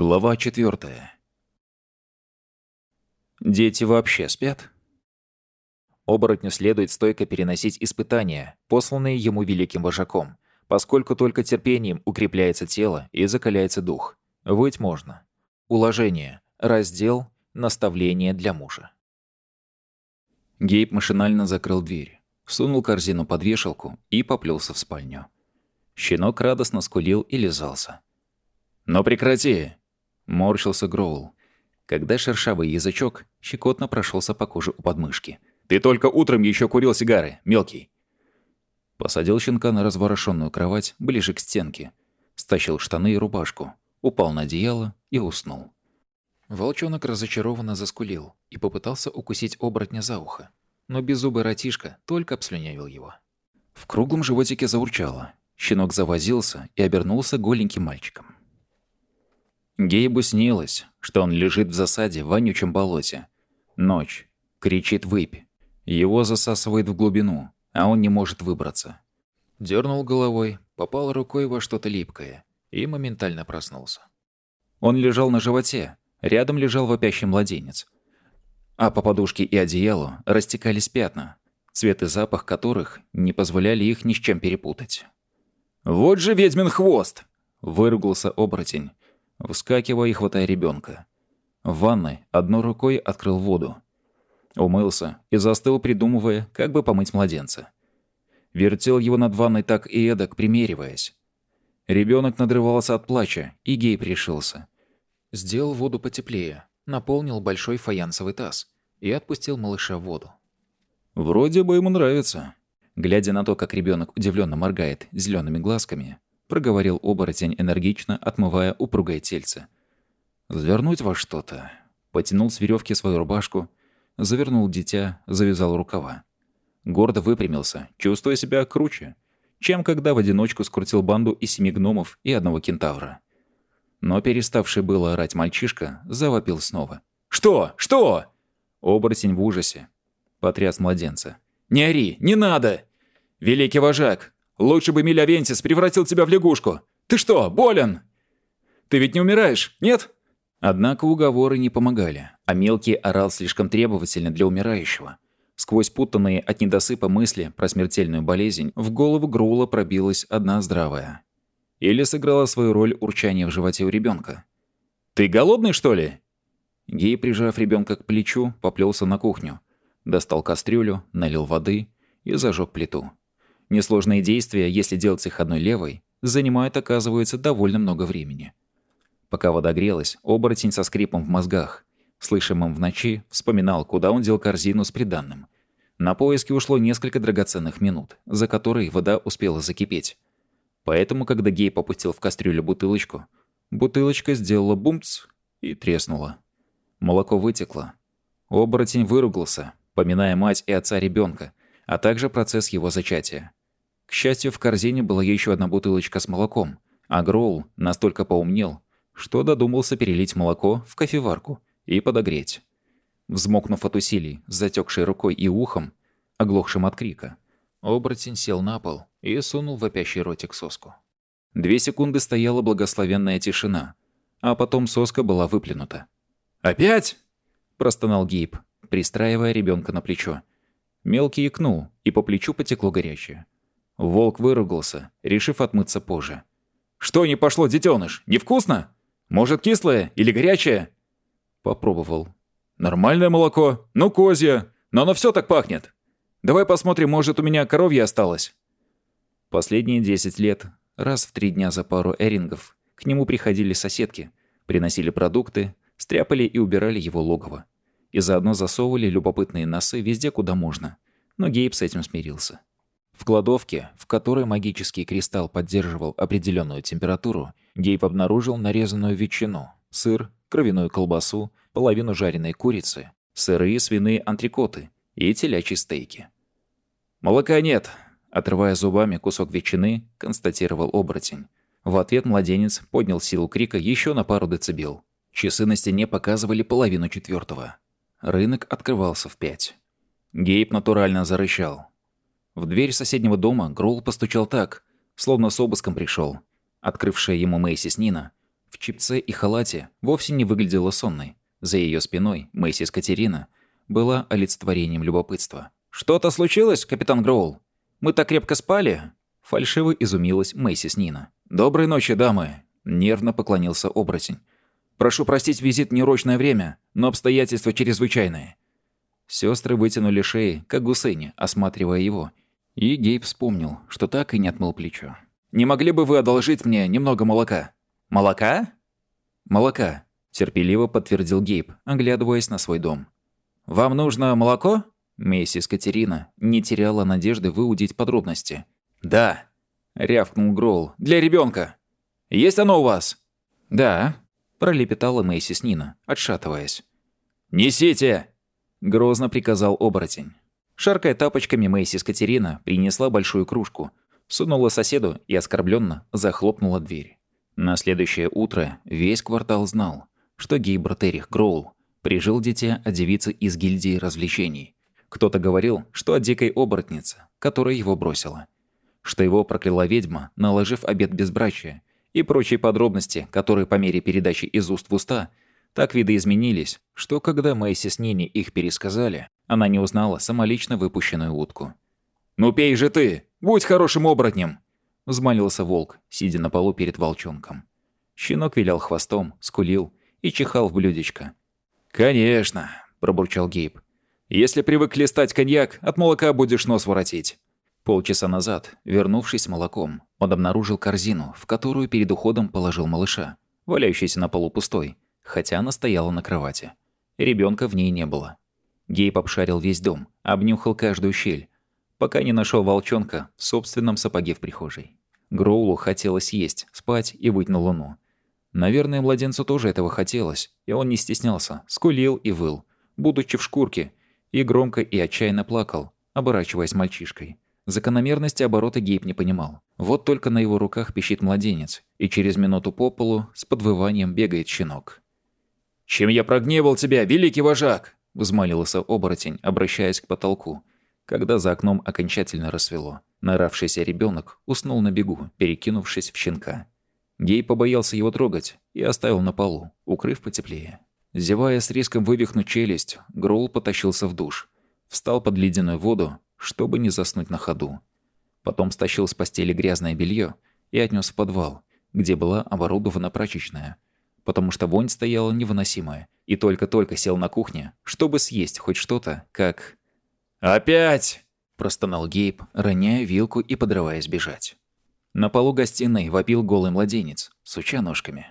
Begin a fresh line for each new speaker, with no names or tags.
Глава четвертая. Дети вообще спят? Оборотню следует стойко переносить испытания, посланные ему великим вожаком, поскольку только терпением укрепляется тело и закаляется дух. Выть можно. Уложение. Раздел. Наставление для мужа. Гейб машинально закрыл дверь, сунул корзину под вешалку и поплелся в спальню. Щенок радостно скулил и лизался. «Но прекрати!» — морщился Гроул, когда шершавый язычок щекотно прошелся по коже у подмышки. «Ты только утром еще курил сигары, мелкий!» Посадил щенка на разворошенную кровать ближе к стенке, стащил штаны и рубашку, упал на одеяло и уснул. Волчонок разочарованно заскулил и попытался укусить оборотня за ухо, но беззубый ратишка только обслюнявил его. В круглом животике заурчало. Щенок завозился и обернулся голеньким мальчиком. Гейбу снилось, что он лежит в засаде в вонючем болоте. Ночь. Кричит «выпь». Его засасывает в глубину, а он не может выбраться. Дернул головой, попал рукой во что-то липкое и моментально проснулся. Он лежал на животе, рядом лежал вопящий младенец. А по подушке и одеялу растекались пятна, цвет и запах которых не позволяли их ни с чем перепутать. «Вот же ведьмин хвост!» – выругался оборотень, вскакивая и хватая ребенка. В ванной одной рукой открыл воду. Умылся и застыл, придумывая, как бы помыть младенца. Вертел его над ванной так и эдак, примериваясь. Ребенок надрывался от плача, и гей пришился. Сделал воду потеплее, наполнил большой фаянсовый таз и отпустил малыша в воду. Вроде бы ему нравится. Глядя на то, как ребенок удивленно моргает зелеными глазками, проговорил оборотень энергично, отмывая упругое тельце. «Завернуть во что-то». Потянул с веревки свою рубашку, завернул дитя, завязал рукава. Гордо выпрямился, чувствуя себя круче, чем когда в одиночку скрутил банду из семи гномов и одного кентавра. Но переставший было орать мальчишка завопил снова. «Что? Что?» Оборотень в ужасе. Потряс младенца. «Не ори! Не надо! Великий вожак! Лучше бы Милявентис превратил тебя в лягушку. Ты что, болен? Ты ведь не умираешь, нет?» Однако уговоры не помогали, а мелкий орал слишком требовательно для умирающего. Сквозь путанные от недосыпа мысли про смертельную болезнь в голову Грула пробилась одна здравая. Или сыграла свою роль урчания в животе у ребенка. «Ты голодный, что ли?» Гей, прижав ребенка к плечу, поплелся на кухню. Достал кастрюлю, налил воды и зажег плиту. Несложные действия, если делать их одной левой, занимают, оказывается, довольно много времени. Пока вода грелась, оборотень со скрипом в мозгах, слышимым в ночи, вспоминал, куда он дел корзину с приданным. На поиски ушло несколько драгоценных минут, за которые вода успела закипеть. Поэтому, когда Гей попустил в кастрюлю бутылочку, бутылочка сделала бумц и треснула. Молоко вытекло. Оборотень выругался, поминая мать и отца ребенка, а также процесс его зачатия. К счастью, в корзине была еще одна бутылочка с молоком, а Гроул настолько поумнел, что додумался перелить молоко в кофеварку и подогреть. Взмокнув от усилий, затекшей рукой и ухом, оглохшим от крика, оборотень сел на пол и сунул вопящий ротик соску. Две секунды стояла благословенная тишина, а потом соска была выплюнута. «Опять?» – простонал Гейб, пристраивая ребенка на плечо. Мелкий икнул, и по плечу потекло горячее. Волк выругался, решив отмыться позже. «Что не пошло, детеныш? Невкусно? Может, кислое или горячее?» Попробовал. «Нормальное молоко, ну козье, но оно все так пахнет. Давай посмотрим, может, у меня коровье осталось». Последние десять лет, раз в три дня за пару эрингов, к нему приходили соседки, приносили продукты, стряпали и убирали его логово. И заодно засовывали любопытные носы везде, куда можно. Но Гейб с этим смирился. В кладовке, в которой магический кристалл поддерживал определенную температуру, Гейб обнаружил нарезанную ветчину, сыр, кровяную колбасу, половину жареной курицы, сырые свиные антрикоты и телячьи стейки. «Молока нет!» – отрывая зубами кусок ветчины, констатировал оборотень. В ответ младенец поднял силу крика еще на пару децибел. Часы на стене показывали половину четвертого. Рынок открывался в пять. Гейб натурально зарычал. В дверь соседнего дома Гроул постучал так, словно с обыском пришел. Открывшая ему Мэйсис Нина в чипце и халате, вовсе не выглядела сонной. За ее спиной Мэйсис Катерина была олицетворением любопытства. «Что-то случилось, капитан Гроул? Мы так крепко спали?» Фальшиво изумилась Мэйсис Нина. «Доброй ночи, дамы!» Нервно поклонился оборотень. «Прошу простить визит в неурочное время, но обстоятельства чрезвычайные». Сестры вытянули шеи, как гусыни, осматривая его. И Гейб вспомнил, что так и не отмыл плечо. «Не могли бы вы одолжить мне немного молока?» «Молока?» «Молока», — терпеливо подтвердил Гейб, оглядываясь на свой дом. «Вам нужно молоко?» Миссис Катерина не теряла надежды выудить подробности. «Да», — рявкнул Гроул, — «для ребенка. Есть оно у вас?» «Да», — пролепетала Мэйсис Нина, отшатываясь. «Несите!» — грозно приказал оборотень. Шаркая тапочками, Мэйсис Катерина принесла большую кружку, сунула соседу и оскорбленно захлопнула дверь. На следующее утро весь квартал знал, что Гейбрат Эрих Гроул прижил дитя от девицы из гильдии развлечений. Кто-то говорил, что от дикой оборотницы, которая его бросила. Что его прокляла ведьма, наложив обет безбрачия, и прочие подробности, которые по мере передачи из уст в уста так видоизменились, что когда Мэйси с Нини их пересказали, она не узнала самолично выпущенную утку. «Ну пей же ты! Будь хорошим оборотнем!» Взмолился волк, сидя на полу перед волчонком. Щенок вилял хвостом, скулил и чихал в блюдечко. «Конечно!» – пробурчал Гейб. «Если привык листать коньяк, от молока будешь нос воротить». Полчаса назад, вернувшись с молоком, он обнаружил корзину, в которую перед уходом положил малыша, валяющийся на полу пустой, хотя она стояла на кровати. Ребенка в ней не было. Гейб обшарил весь дом, обнюхал каждую щель, пока не нашел волчонка в собственном сапоге в прихожей. Гроулу хотелось есть, спать и быть на луну. Наверное, младенцу тоже этого хотелось, и он не стеснялся, скулил и выл, будучи в шкурке, и громко и отчаянно плакал, оборачиваясь мальчишкой. Закономерности оборота Гейб не понимал. Вот только на его руках пищит младенец, и через минуту по полу с подвыванием бегает щенок. «Чем я прогневал тебя, великий вожак?» – взмолился оборотень, обращаясь к потолку – когда за окном окончательно рассвело. Наравшийся ребенок уснул на бегу, перекинувшись в щенка. Гей побоялся его трогать и оставил на полу, укрыв потеплее. Зевая с риском вывихнуть челюсть, Гроул потащился в душ. Встал под ледяную воду, чтобы не заснуть на ходу. Потом стащил с постели грязное белье и отнес в подвал, где была оборудована прачечная. Потому что вонь стояла невыносимая, и только-только сел на кухне, чтобы съесть хоть что-то, как «Опять!» – простонал Гейб, роняя вилку и подрываясь бежать. На полу гостиной вопил голый младенец, суча ножками.